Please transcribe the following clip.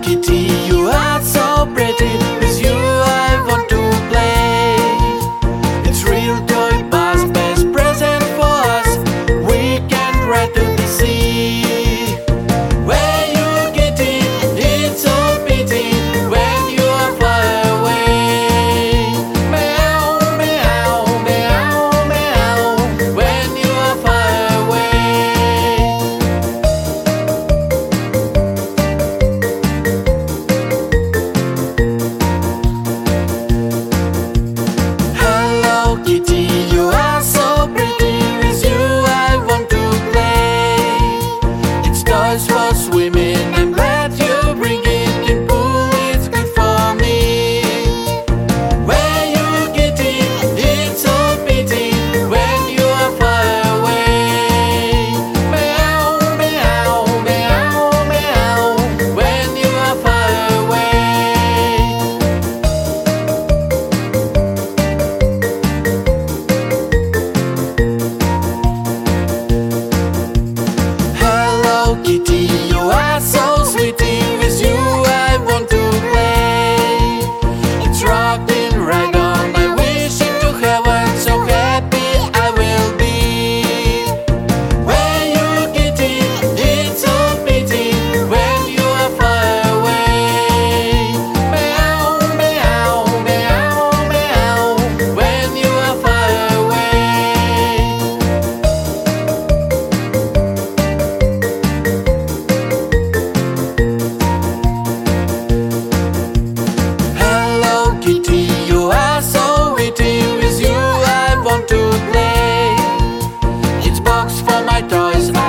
que for my toys.